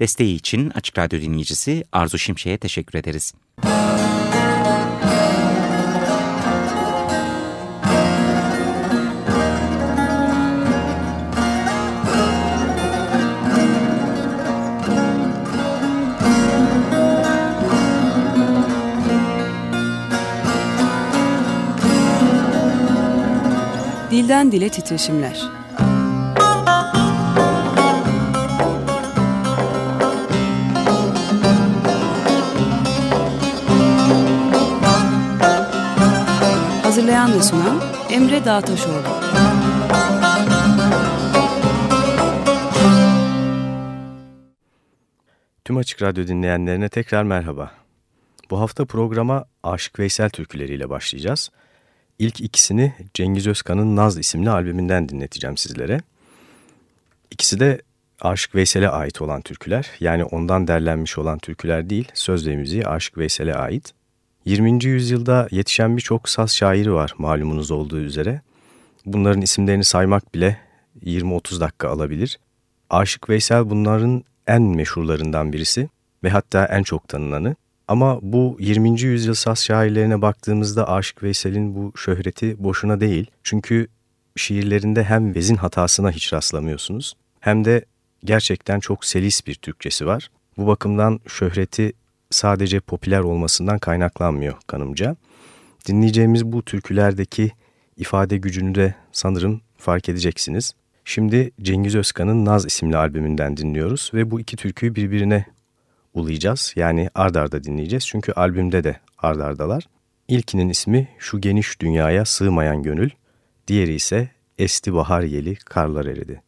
Desteği için Açık Radyo dinleyicisi Arzu Şimşek'e teşekkür ederiz. Dilden Dile Titreşimler Hazırlayan ve sunan Emre Dağtaşoğlu. Tüm Açık Radyo dinleyenlerine tekrar merhaba. Bu hafta programa Aşık Veysel türküleriyle başlayacağız. İlk ikisini Cengiz Özkan'ın Naz isimli albümünden dinleteceğim sizlere. İkisi de Aşık Veysel'e ait olan türküler. Yani ondan derlenmiş olan türküler değil, söz ve Aşık Veysel'e ait. 20. yüzyılda yetişen birçok saz şairi var malumunuz olduğu üzere. Bunların isimlerini saymak bile 20-30 dakika alabilir. Aşık Veysel bunların en meşhurlarından birisi ve hatta en çok tanınanı. Ama bu 20. yüzyıl saz şairlerine baktığımızda Aşık Veysel'in bu şöhreti boşuna değil. Çünkü şiirlerinde hem vezin hatasına hiç rastlamıyorsunuz hem de gerçekten çok selis bir Türkçesi var. Bu bakımdan şöhreti sadece popüler olmasından kaynaklanmıyor kanımca. Dinleyeceğimiz bu türkülerdeki ifade gücünü de sanırım fark edeceksiniz. Şimdi Cengiz Özkan'ın Naz isimli albümünden dinliyoruz ve bu iki türküyü birbirine ulayacağız. Yani ard arda dinleyeceğiz çünkü albümde de ard ardalar. İlkinin ismi Şu Geniş Dünyaya Sığmayan Gönül, diğeri ise Esti Bahar Yeli Karlar Eridi.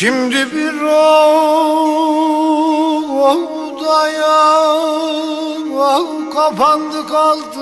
Şimdi bir odaya kapandı kaldı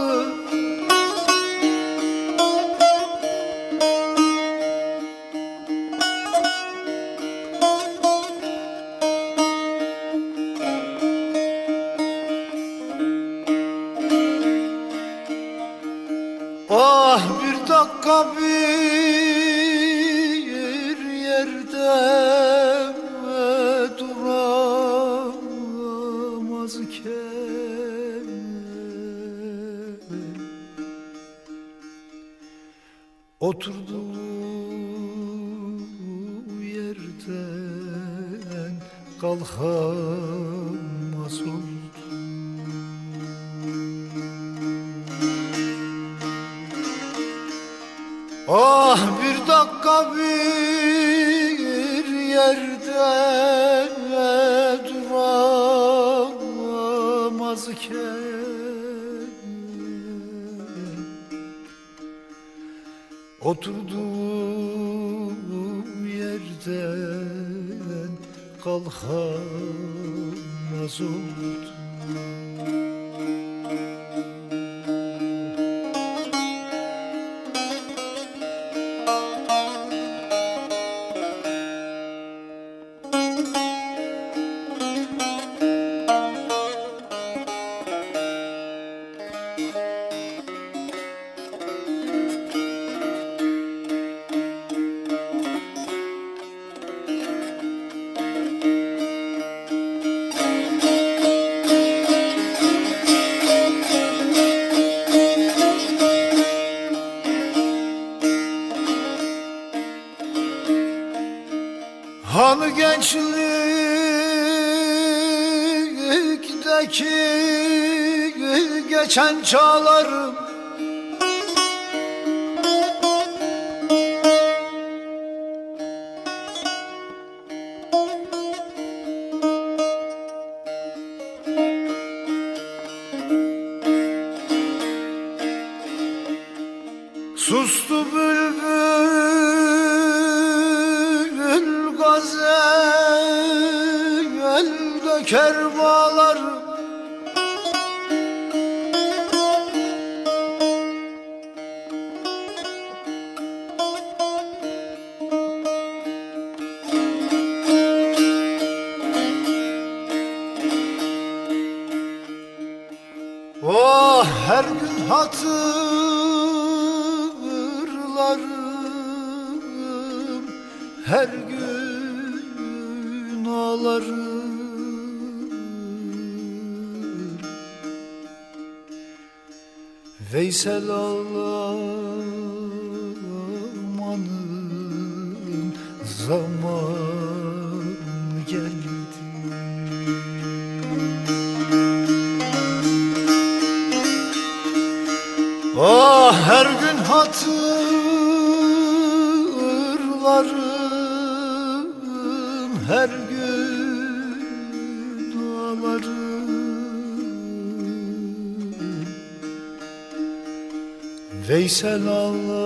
çan zamanı geldi. Ah her gün hatırlarım Her gün ağlarım. Veysel ağlamanın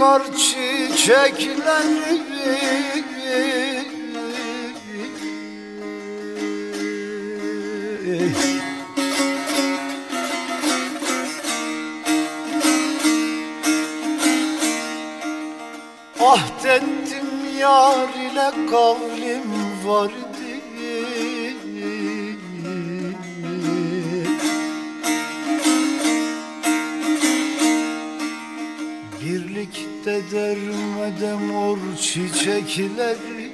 kar Birlikte dermede mor çiçekleri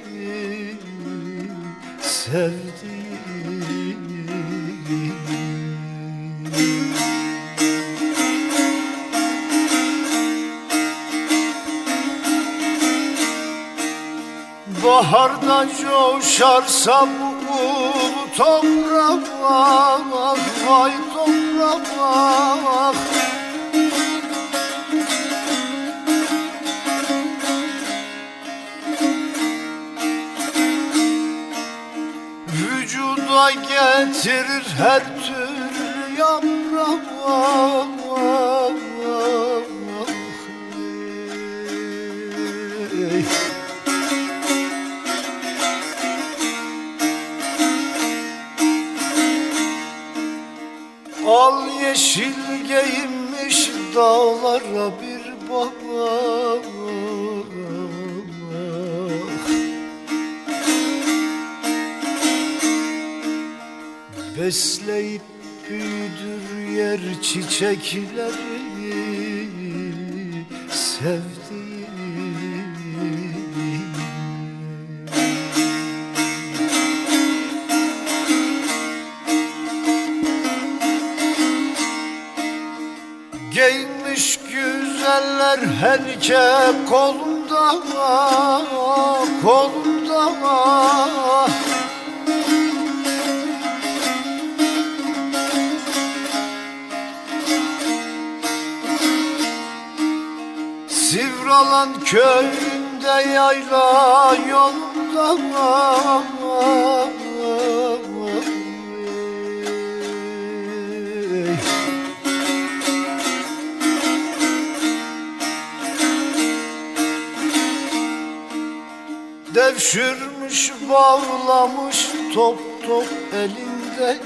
sevdim Baharda coşarsa bu toprağa Vay toprağa getirir her türlü yaprağı çiçekleri Sivralan köyünde yayla yolunda Devşirmiş bağlamış top top elinde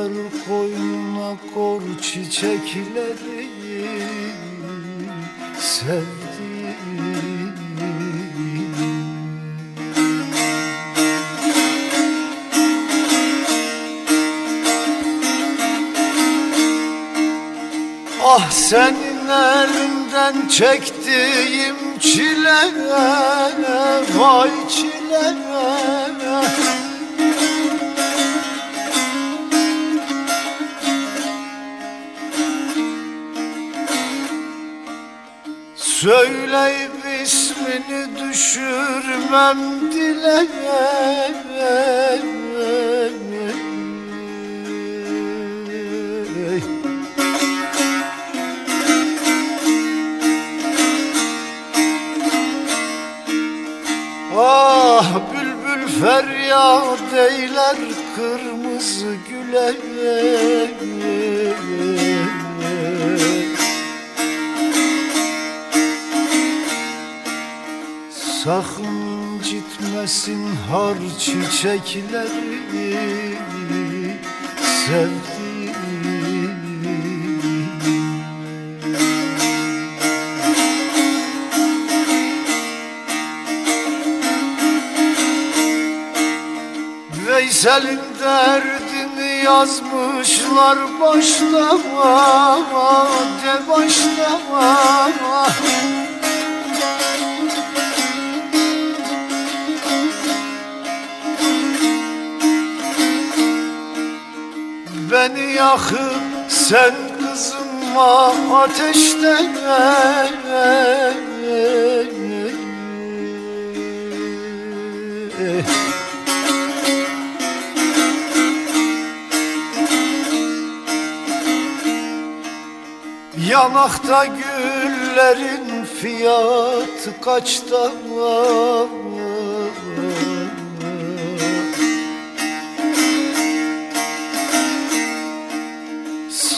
Kokular koynuna kor çiçekleri sevdiğim. Ah senin elinden çektiğim çile Vay çile Söyleyip ismini düşürmem dile Ah bülbül feryat eyler kırmızı güle incitmesin har çiçekleri Sevdiğim. Veysel'in derdini yazmışlar başlama de başlama yakıp sen kızıma ateşten Yanakta güllerin fiyatı kaçta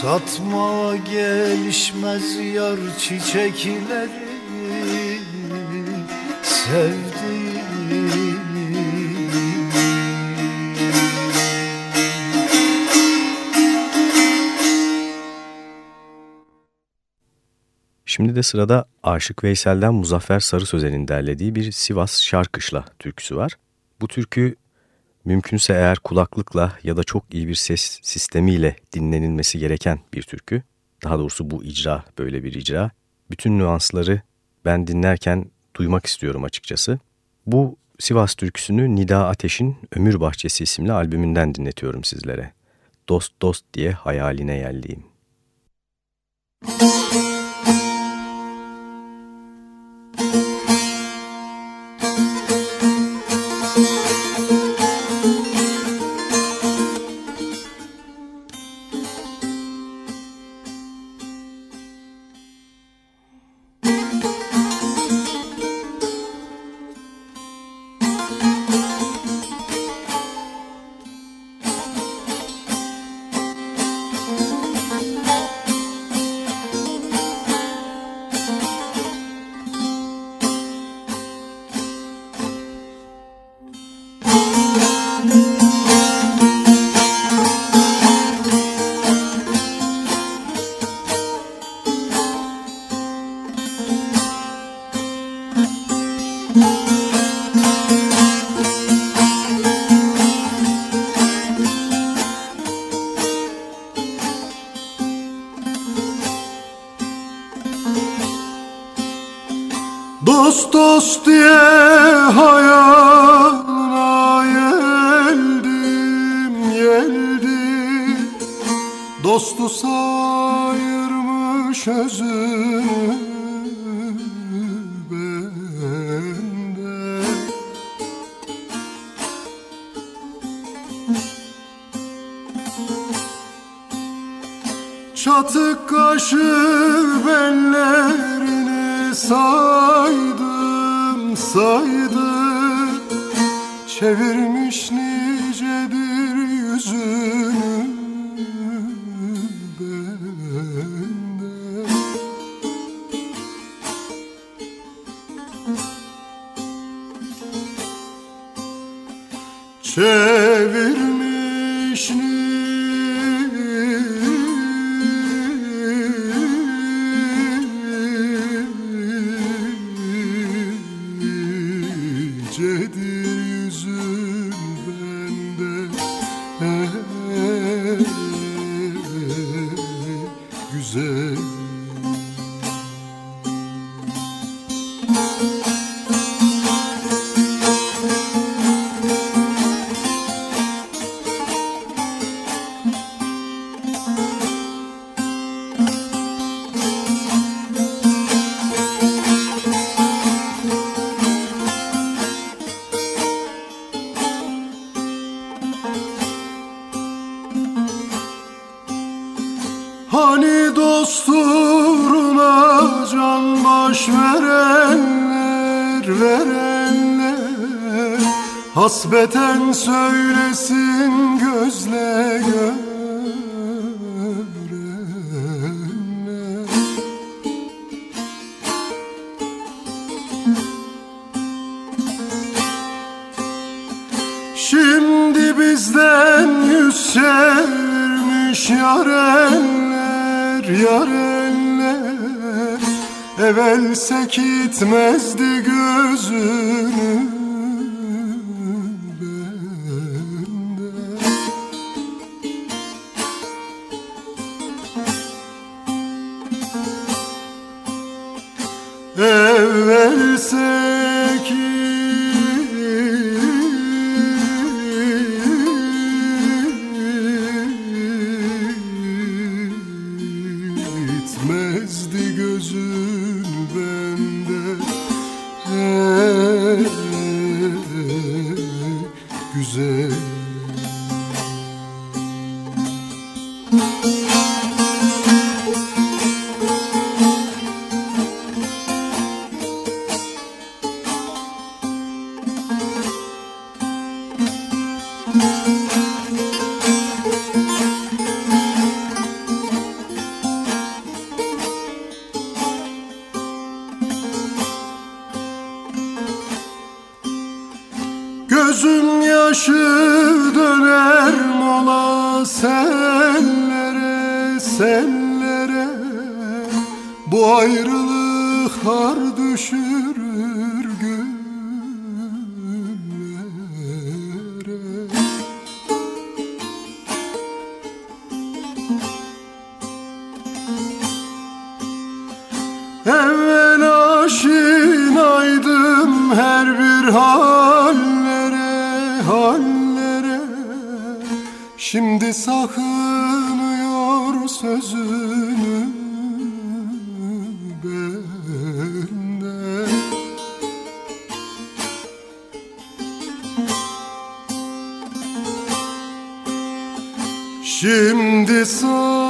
Satma gelişmez yar çiçekleri Sevdiğim Şimdi de sırada Aşık Veysel'den Muzaffer Sarı Sözen'in derlediği bir Sivas Şarkışla türküsü var. Bu türkü mümkünse eğer kulaklıkla ya da çok iyi bir ses sistemiyle dinlenilmesi gereken bir türkü. Daha doğrusu bu icra böyle bir icra. Bütün nüansları ben dinlerken duymak istiyorum açıkçası. Bu Sivas türküsünü Nida Ateş'in Ömür Bahçesi isimli albümünden dinletiyorum sizlere. Dost dost diye hayaline yelliyim. Müzik Çatık kaşı bellerini saydım saydım. Çevirmiş nicedir çevirmiş yarenler, yarenler Evvelse gitmezdi gözünü Şimdi sakınıyor sözünü benden Şimdi sakın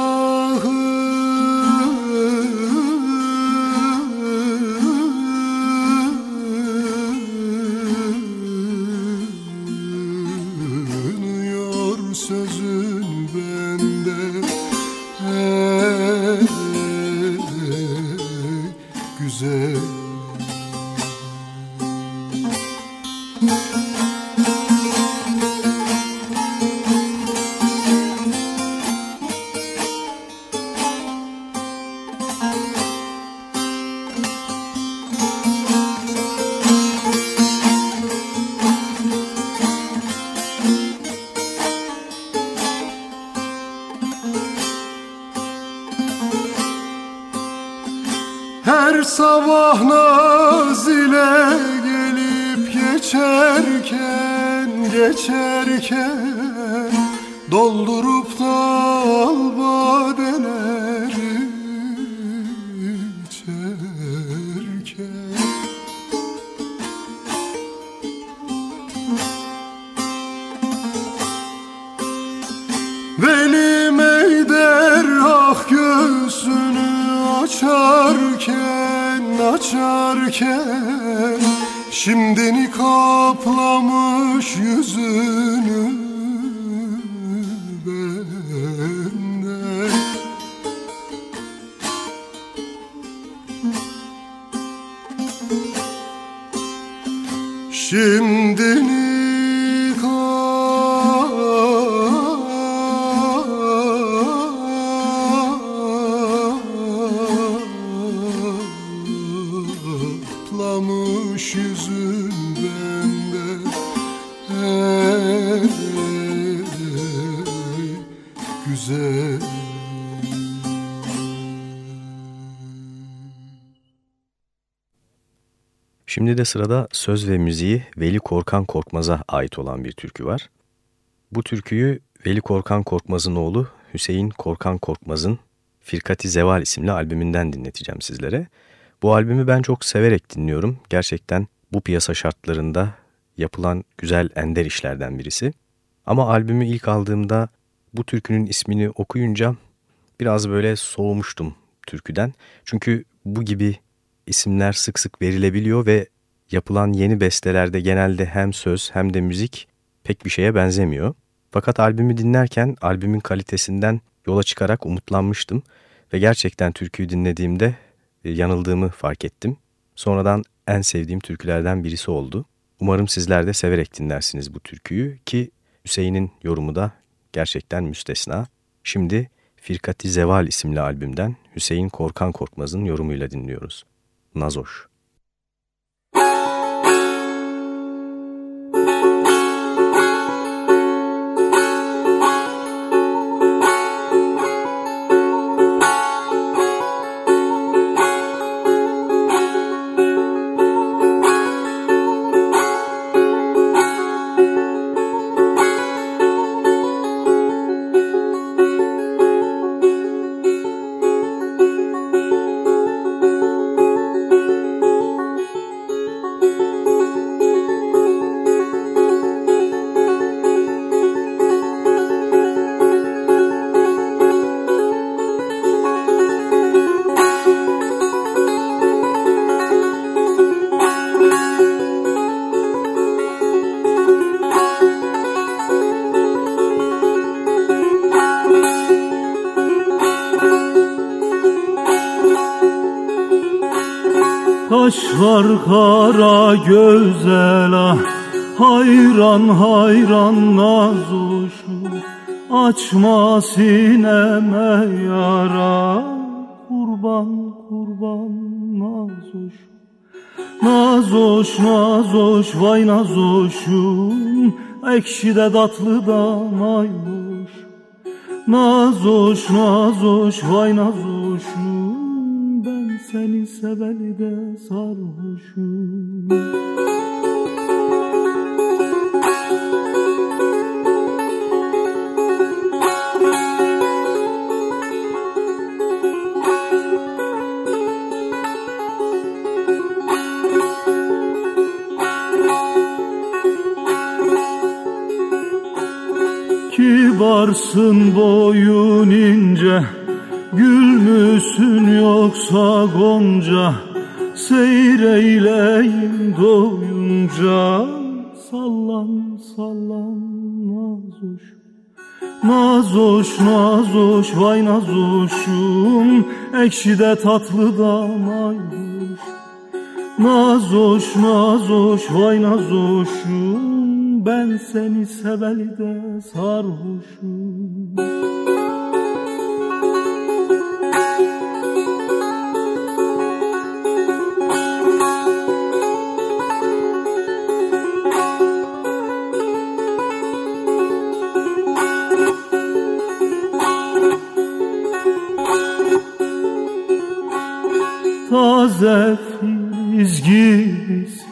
açarken Şimdini kaplamış yüzünü Şimdi de sırada söz ve müziği Veli Korkan Korkmaz'a ait olan bir türkü var. Bu türküyü Veli Korkan Korkmaz'ın oğlu Hüseyin Korkan Korkmaz'ın Firkati Zeval isimli albümünden dinleteceğim sizlere. Bu albümü ben çok severek dinliyorum. Gerçekten bu piyasa şartlarında yapılan güzel ender işlerden birisi. Ama albümü ilk aldığımda bu türkünün ismini okuyunca biraz böyle soğumuştum türküden. Çünkü bu gibi isimler sık sık verilebiliyor ve yapılan yeni bestelerde genelde hem söz hem de müzik pek bir şeye benzemiyor. Fakat albümü dinlerken albümün kalitesinden yola çıkarak umutlanmıştım ve gerçekten türküyü dinlediğimde e, yanıldığımı fark ettim. Sonradan en sevdiğim türkülerden birisi oldu. Umarım sizler de severek dinlersiniz bu türküyü ki Hüseyin'in yorumu da gerçekten müstesna. Şimdi Firkati Zeval isimli albümden Hüseyin Korkan Korkmaz'ın yorumuyla dinliyoruz. Nazoş Kaşlar kara gözela Hayran hayran nazuşu Açma sineme yara Kurban kurban nazoş Nazoş nazoş vay nazoşum Ekşi de tatlı da maymuş. Nazoş nazoş vay nazoşum seni seveli de sarhoşum. Kibarsın boyun Seyreyleyim doyunca Sallan sallan nazoş. Nazoş nazoş vay nazoşum Ekşi de tatlı da mayhoş Nazoş nazoş vay nazoşum Ben seni seveli de sarhoşum taze filiz gibiyiz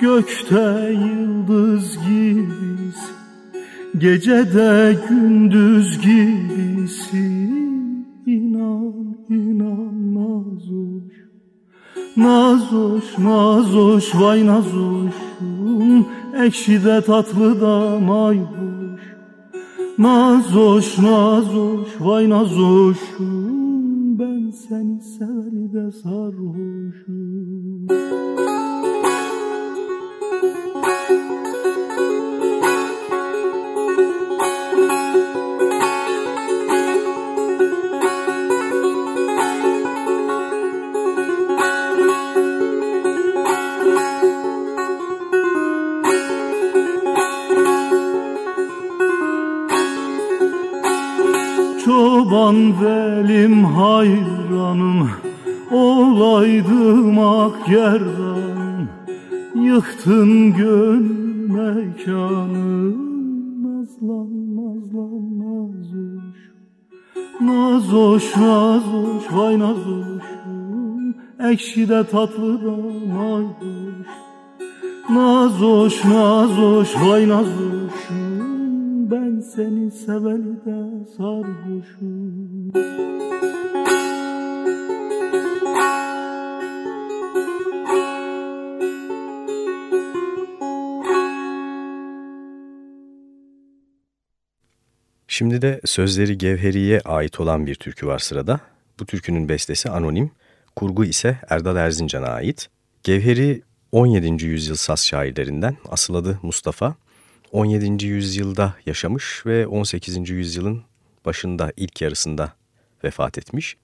Gökte yıldız gibiyiz Gecede gündüz gibisin. İnan inan nazoş Nazoş nazoş vay nazoşum Ekşi de tatlı da mayhoş Nazoş nazoş vay nazoşum ben seni sever de sarhoşum. Çoban velim hayranım Yerdan Yıktın gönül mekanı. Nazlan nazlan nazoş Nazoş nazoş vay nazoşum Ekşi de tatlı da mayhoş. Nazoş nazoş vay nazoşum Ben seni seveli de sarhoşum Şimdi de sözleri Gevheri'ye ait olan bir türkü var sırada. Bu türkünün bestesi anonim, kurgu ise Erdal Erzincan'a ait. Gevheri 17. yüzyıl saz şairlerinden, asıl adı Mustafa. 17. yüzyılda yaşamış ve 18. yüzyılın başında ilk yarısında vefat etmiş.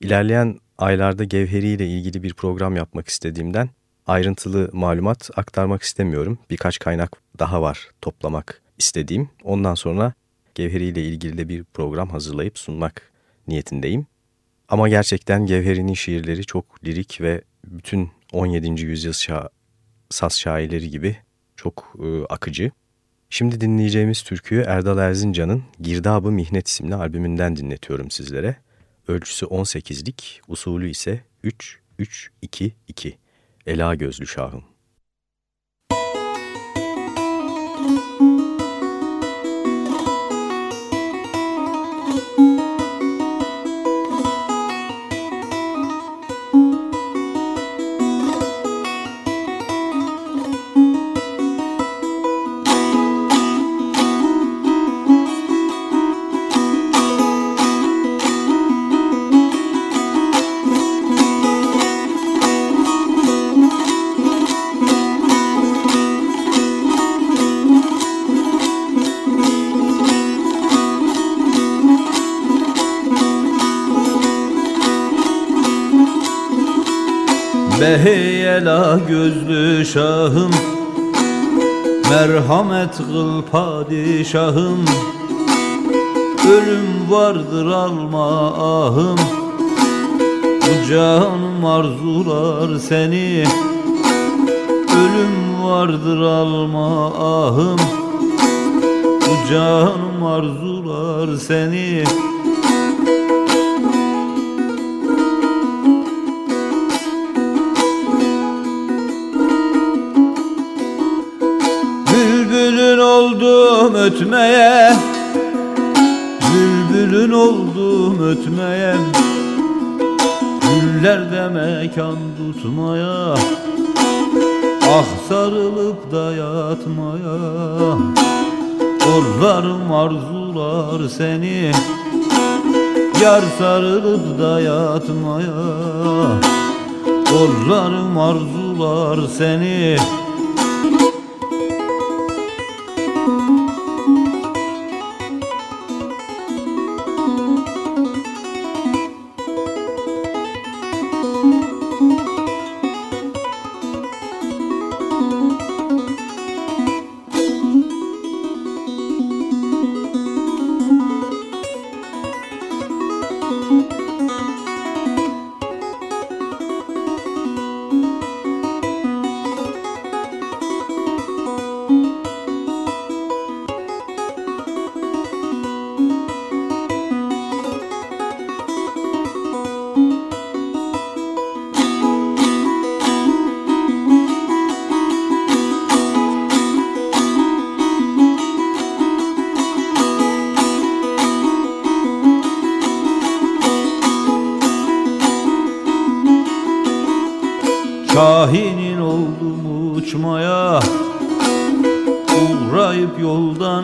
İlerleyen aylarda Gevheri ile ilgili bir program yapmak istediğimden ayrıntılı malumat aktarmak istemiyorum. Birkaç kaynak daha var toplamak istediğim. Ondan sonra Gevheri ile ilgili de bir program hazırlayıp sunmak niyetindeyim. Ama gerçekten Gevheri'nin şiirleri çok lirik ve bütün 17. yüzyıl şa saz şairleri gibi çok e, akıcı. Şimdi dinleyeceğimiz türküyü Erdal Erzincan'ın Girdabı Mihnet isimli albümünden dinletiyorum sizlere. Ölçüsü 18'lik, usulü ise 3-3-2-2. Ela Gözlü Şahım. Beheyela gözlü şahım Merhamet kıl padişahım. Ölüm vardır alma ahım Bu canım arzular seni. Ölüm vardır alma ahım Bu canım arzular seni ötmeye Bülbülün oldum ötmeye. Güllerde mekan tutmaya Ah sarılıp da yatmaya. Kollarım arzular seni Yar sarılıp da yatmaya. Kollarım arzular seni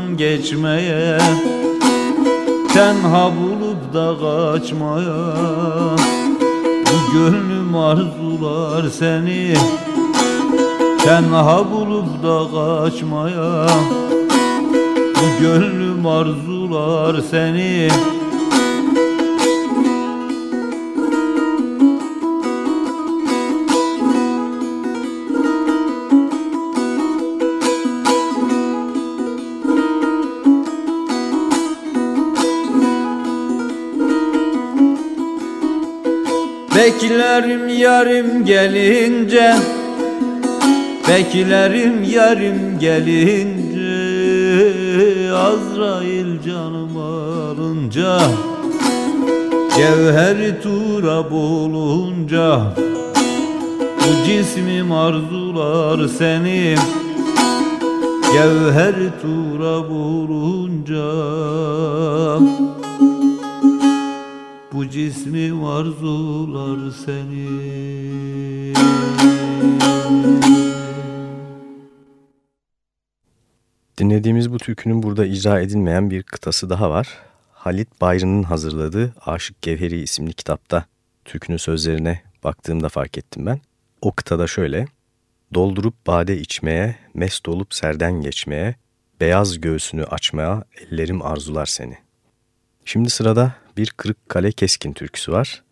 yoldan geçmeye Tenha bulup da kaçmaya. Bu gönlüm arzular seni Tenha bulup da kaçmaya. Bu gönlüm arzular seni Beklerim yarım gelince Beklerim yarım gelince Azrail canım alınca Cevheri turab olunca Bu cismim arzular seni Cevher turab olunca cismim arzular seni Dinlediğimiz bu türkünün burada icra edilmeyen bir kıtası daha var. Halit Bayrı'nın hazırladığı Aşık Gevheri isimli kitapta türkünün sözlerine baktığımda fark ettim ben. O kıtada şöyle. Doldurup bade içmeye, mest olup serden geçmeye, beyaz göğsünü açmaya ellerim arzular seni. Şimdi sırada bir kırık kale keskin türküsü var.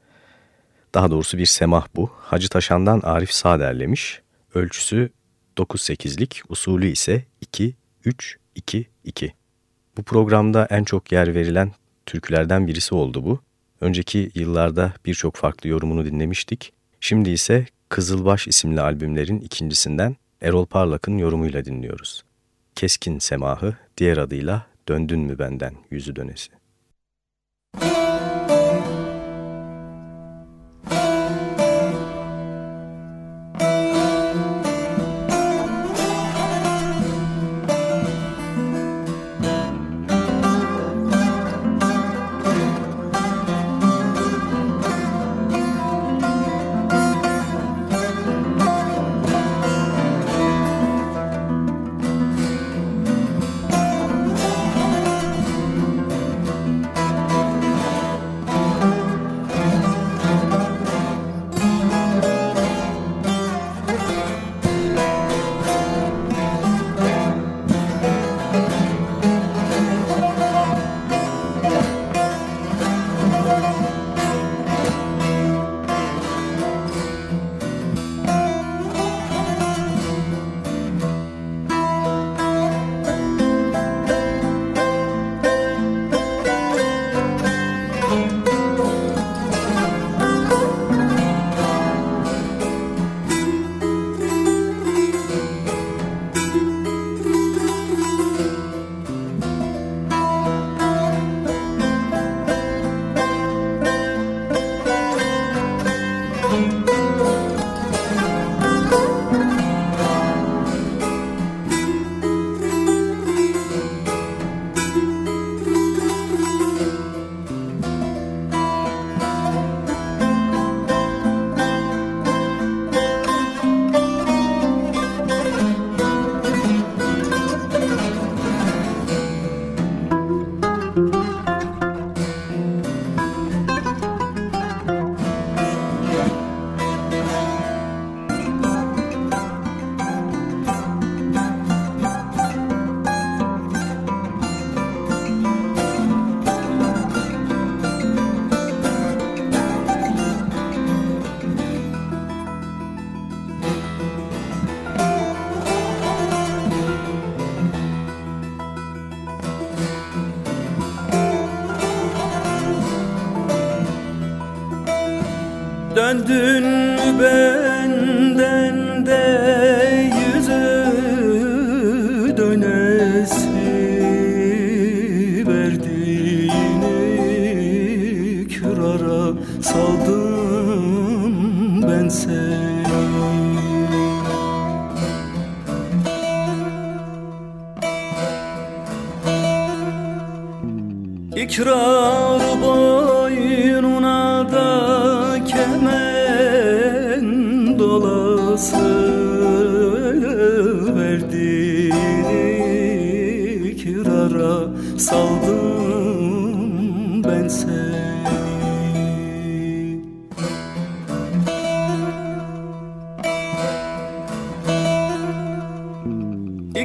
Daha doğrusu bir semah bu. Hacı Taşan'dan Arif Sağ derlemiş. Ölçüsü 9-8'lik, usulü ise 2-3-2-2. Bu programda en çok yer verilen türkülerden birisi oldu bu. Önceki yıllarda birçok farklı yorumunu dinlemiştik. Şimdi ise Kızılbaş isimli albümlerin ikincisinden Erol Parlak'ın yorumuyla dinliyoruz. Keskin Semahı, diğer adıyla Döndün mü benden yüzü dönesi.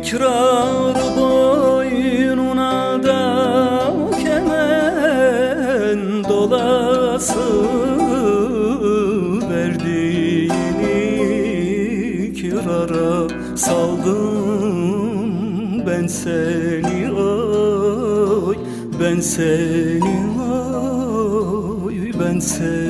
İkrar boynuna da kemen dolası verdiğini kirara saldım. Ben seni ay ben seni ay ben seni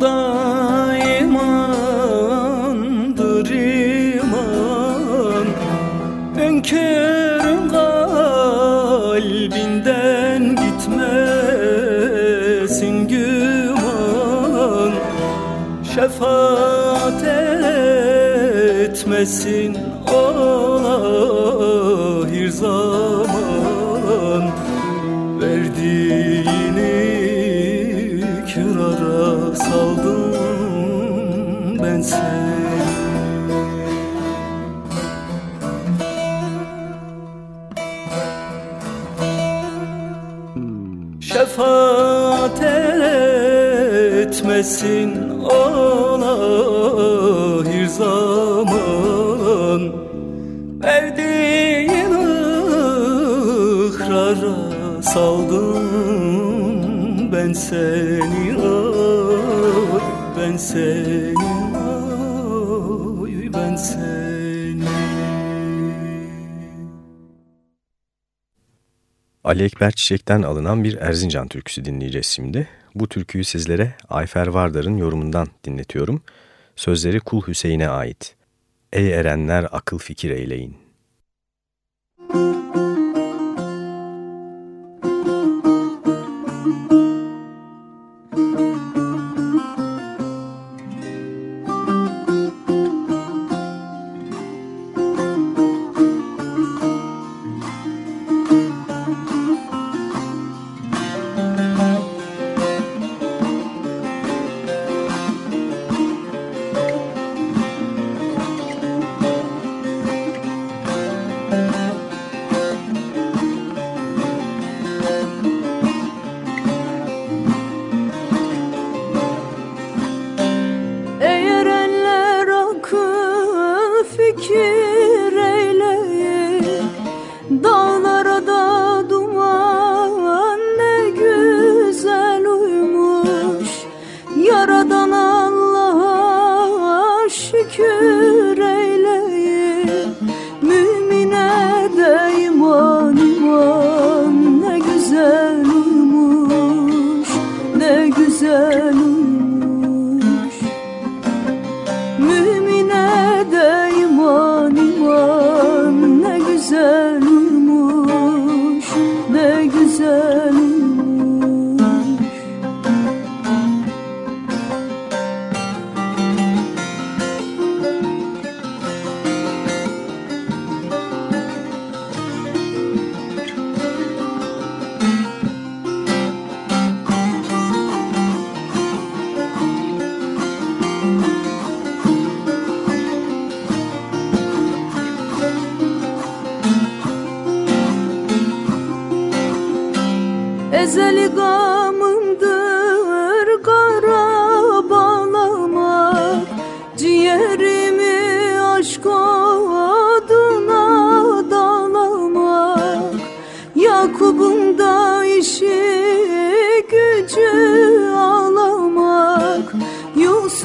dalımda imandır iman Hünkârın kalbinden gitmesin güman. Şefaat etmesin ola bir etmesin ola bir zaman. Verdiğin ikrara saldım ben seni oy ben seni Ali Ekber Çiçek'ten alınan bir Erzincan türküsü dinleyeceğiz şimdi. Bu türküyü sizlere Ayfer Vardar'ın yorumundan dinletiyorum. Sözleri Kul Hüseyin'e ait. Ey erenler akıl fikir eyleyin.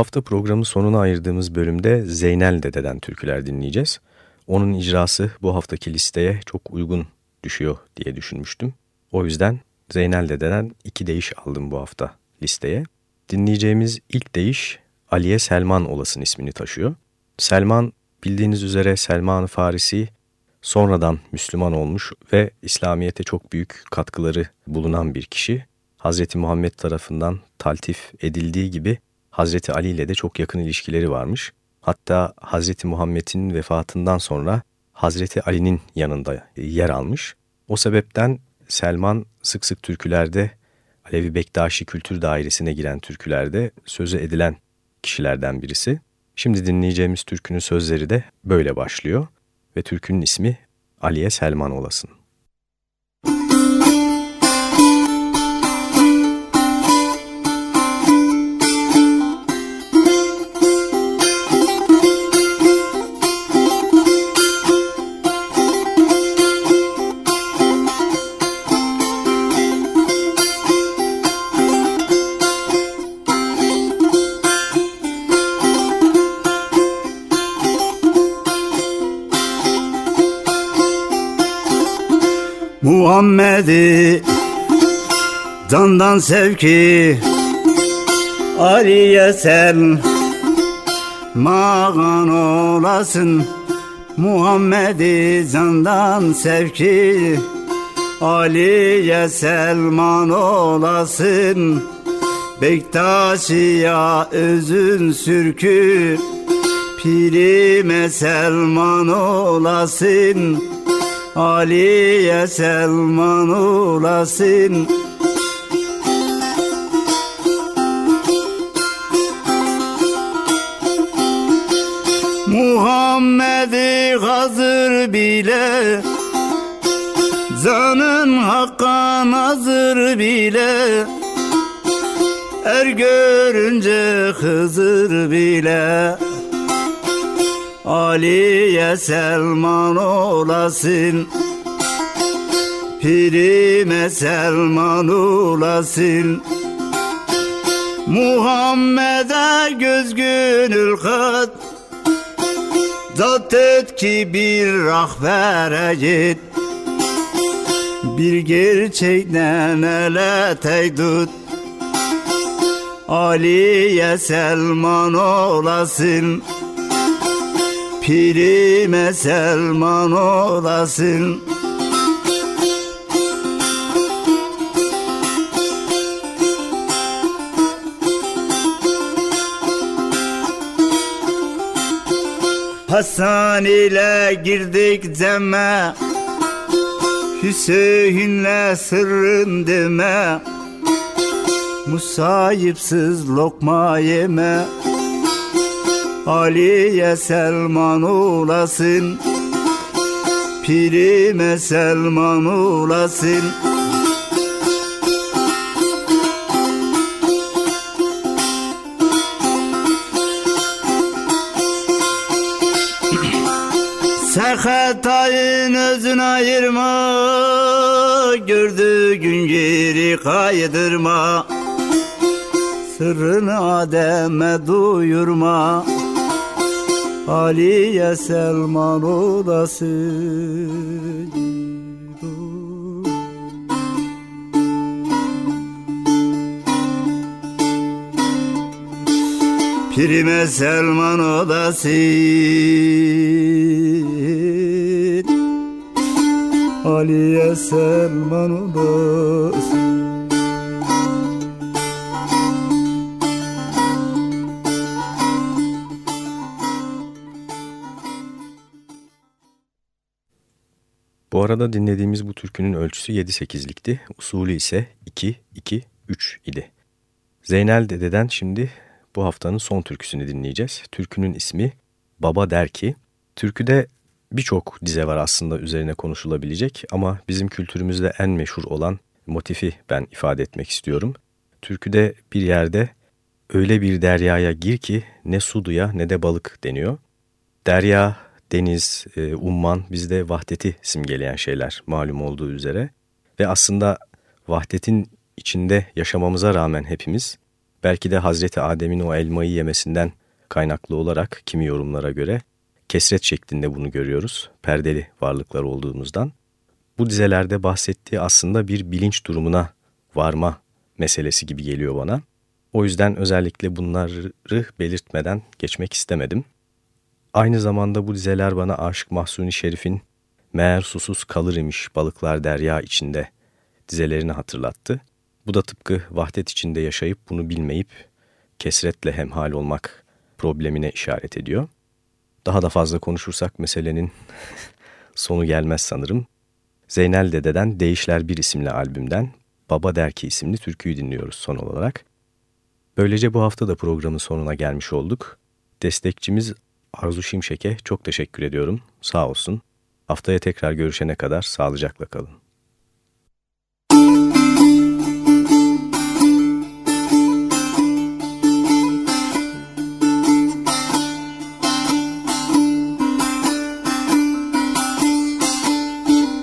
hafta programın sonuna ayırdığımız bölümde Zeynel Dede'den türküler dinleyeceğiz. Onun icrası bu haftaki listeye çok uygun düşüyor diye düşünmüştüm. O yüzden Zeynel Dede'den iki deyiş aldım bu hafta listeye. Dinleyeceğimiz ilk deyiş Aliye Selman olasın ismini taşıyor. Selman bildiğiniz üzere Selman Farisi sonradan Müslüman olmuş ve İslamiyet'e çok büyük katkıları bulunan bir kişi. Hazreti Muhammed tarafından taltif edildiği gibi Hazreti Ali ile de çok yakın ilişkileri varmış. Hatta Hazreti Muhammed'in vefatından sonra Hazreti Ali'nin yanında yer almış. O sebepten Selman sık sık türkülerde Alevi Bektaşi Kültür Dairesi'ne giren türkülerde sözü edilen kişilerden birisi. Şimdi dinleyeceğimiz türkünün sözleri de böyle başlıyor ve türkünün ismi Aliye Selman olasın. Muhammed'i candan sevki Ali'ye sen mağan olasın. Muhammed'i candan sevki Ali'ye Selman olasın. Bektaşiya özün sürkü Pirime Selman olasın Aliye Selman olasın. Muhammed'i hazır bile Canın hakka nazır bile. Er görünce Hızır bile Aliye Selman olasın. Pirime Selman olasın. Muhammed'e göz gönül kat. Zat et ki bir rahbere git. Bir gerçekten ele teydut. Aliye Selman olasın Pirime Selman olasın. Hasan ile girdik cemme Hüseyin'le sırrın deme. Musayipsiz lokma yeme Aliye Selman olasın. Pirime Selman olasın. Sekhetayın özün ayırma. Gördüğün geri kaydırma. Sırrını Adem'e duyurma Aliye Selman olasın Pirime Selman olasın Aliye Selman olasın Bu arada dinlediğimiz bu türkünün ölçüsü 7-8'likti. Usulü ise 2-2-3 idi. Zeynel Dede'den şimdi bu haftanın son türküsünü dinleyeceğiz. Türkünün ismi Baba Der Ki. Türküde birçok dize var aslında üzerine konuşulabilecek ama bizim kültürümüzde en meşhur olan motifi ben ifade etmek istiyorum. Türküde bir yerde öyle bir deryaya gir ki ne su duya ne de balık deniyor. Derya, deniz, e, umman bizde vahdeti simgeleyen şeyler malum olduğu üzere. Ve aslında vahdetin içinde yaşamamıza rağmen hepimiz belki de Hazreti Adem'in o elmayı yemesinden kaynaklı olarak kimi yorumlara göre kesret şeklinde bunu görüyoruz. Perdeli varlıklar olduğumuzdan. Bu dizelerde bahsettiği aslında bir bilinç durumuna varma meselesi gibi geliyor bana. O yüzden özellikle bunları belirtmeden geçmek istemedim. Aynı zamanda bu dizeler bana Aşık Mahsuni Şerif'in meğer susuz kalır imiş balıklar derya içinde dizelerini hatırlattı. Bu da tıpkı vahdet içinde yaşayıp bunu bilmeyip kesretle hemhal olmak problemine işaret ediyor. Daha da fazla konuşursak meselenin sonu gelmez sanırım. Zeynel Dede'den Değişler Bir isimli albümden Baba Der Ki isimli türküyü dinliyoruz son olarak. Böylece bu hafta da programın sonuna gelmiş olduk. Destekçimiz Arzu Şimşek'e çok teşekkür ediyorum. Sağ olsun. Haftaya tekrar görüşene kadar sağlıcakla kalın.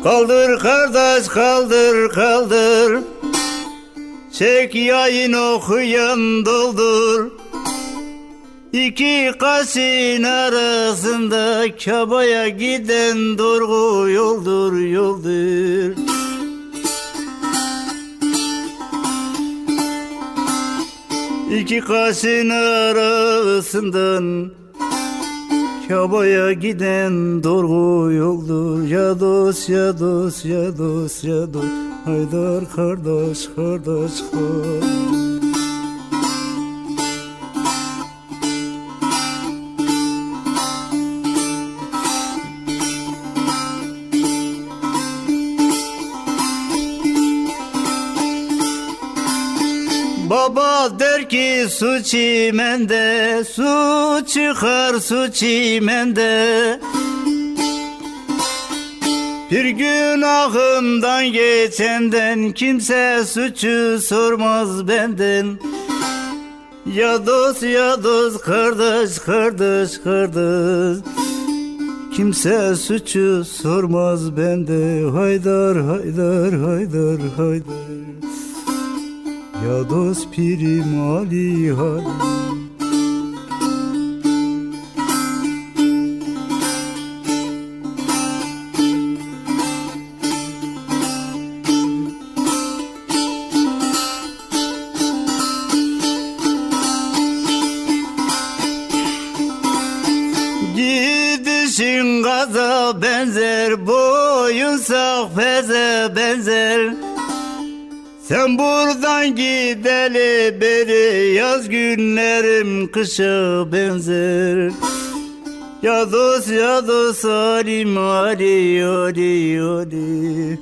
Kaldır kardeş kaldır kaldır Çek yayın okuyan doldur İki kaşın arasında Kabaya giden doğru yoldur yoldur. İki kaşın arasından Kabaya giden doğru yoldur. Ya dost ya dost ya dost ya dost. Haydar kardeş kardeş kardeş su çimende Su çıkar su çimende. Bir gün ahımdan geçenden Kimse suçu sormaz benden. Ya dost ya dost kardeş kardeş kardeş. Kimse suçu sormaz bende. Haydar haydar haydar haydar ya dost pirim Ali Ali sen buradan gideli beri yaz günlerim kışa benzer. Ya dost ya dost alim ali ali ali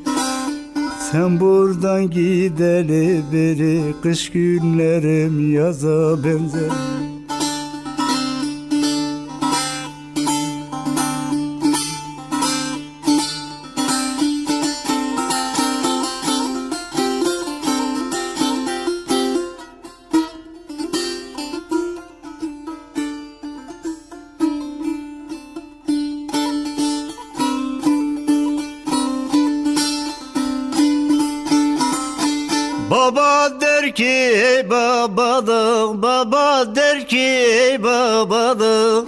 Sen buradan gideli beri kış günlerim yaza benzer ey babalık Baba der ki ey babalık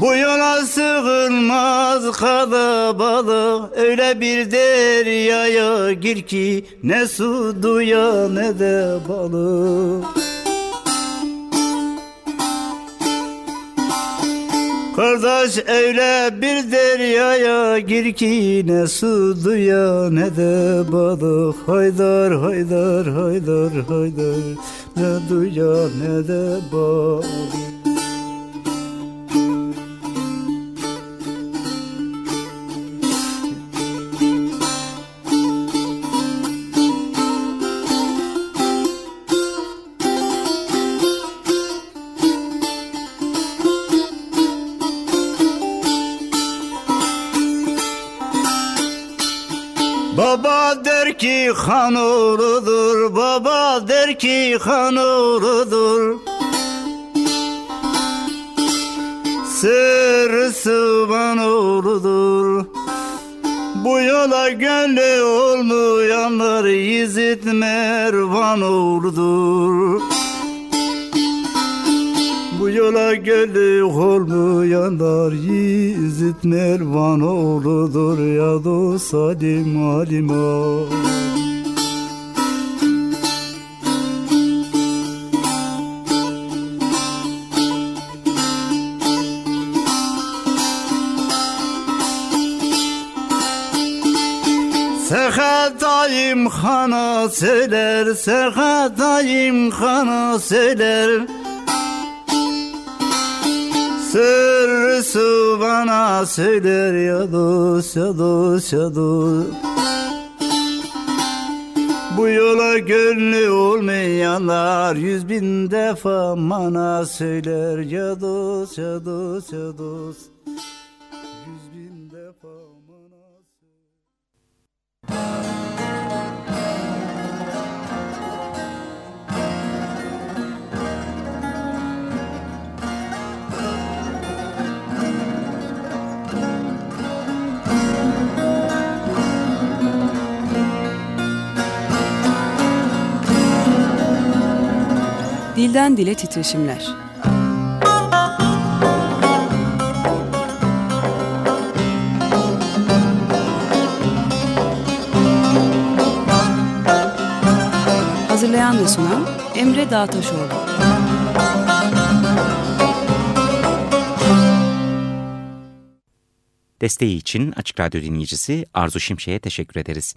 Bu yola sığınmaz kalabalık. Öyle bir deryaya gir ki Ne su duya ne de balık Kardeş öyle bir deryaya gir ki ne su duya ne de balık. Haydar haydar haydar haydar. Ne duya ne de balık ki han oğludur Baba der ki han oğludur. Sırrısı van oğludur. Bu yola gönlü olmayanlar Yizit Mervan oğludur yola gönlü olmayanlar Yizit Mervan oğludur Ya da Salim Alim Serhatayım hana söyler Serhatayım hana söyler Sırrısı bana söyler dost ya dost Bu yola gönlü olmayanlar Yüz bin defa bana söyler Ya dost ya Dilden dile titreşimler. Hazırlayan ve sunan Emre Dağtaşoğlu. Desteği için Açık Radyo dinleyicisi Arzu Şimşek'e teşekkür ederiz.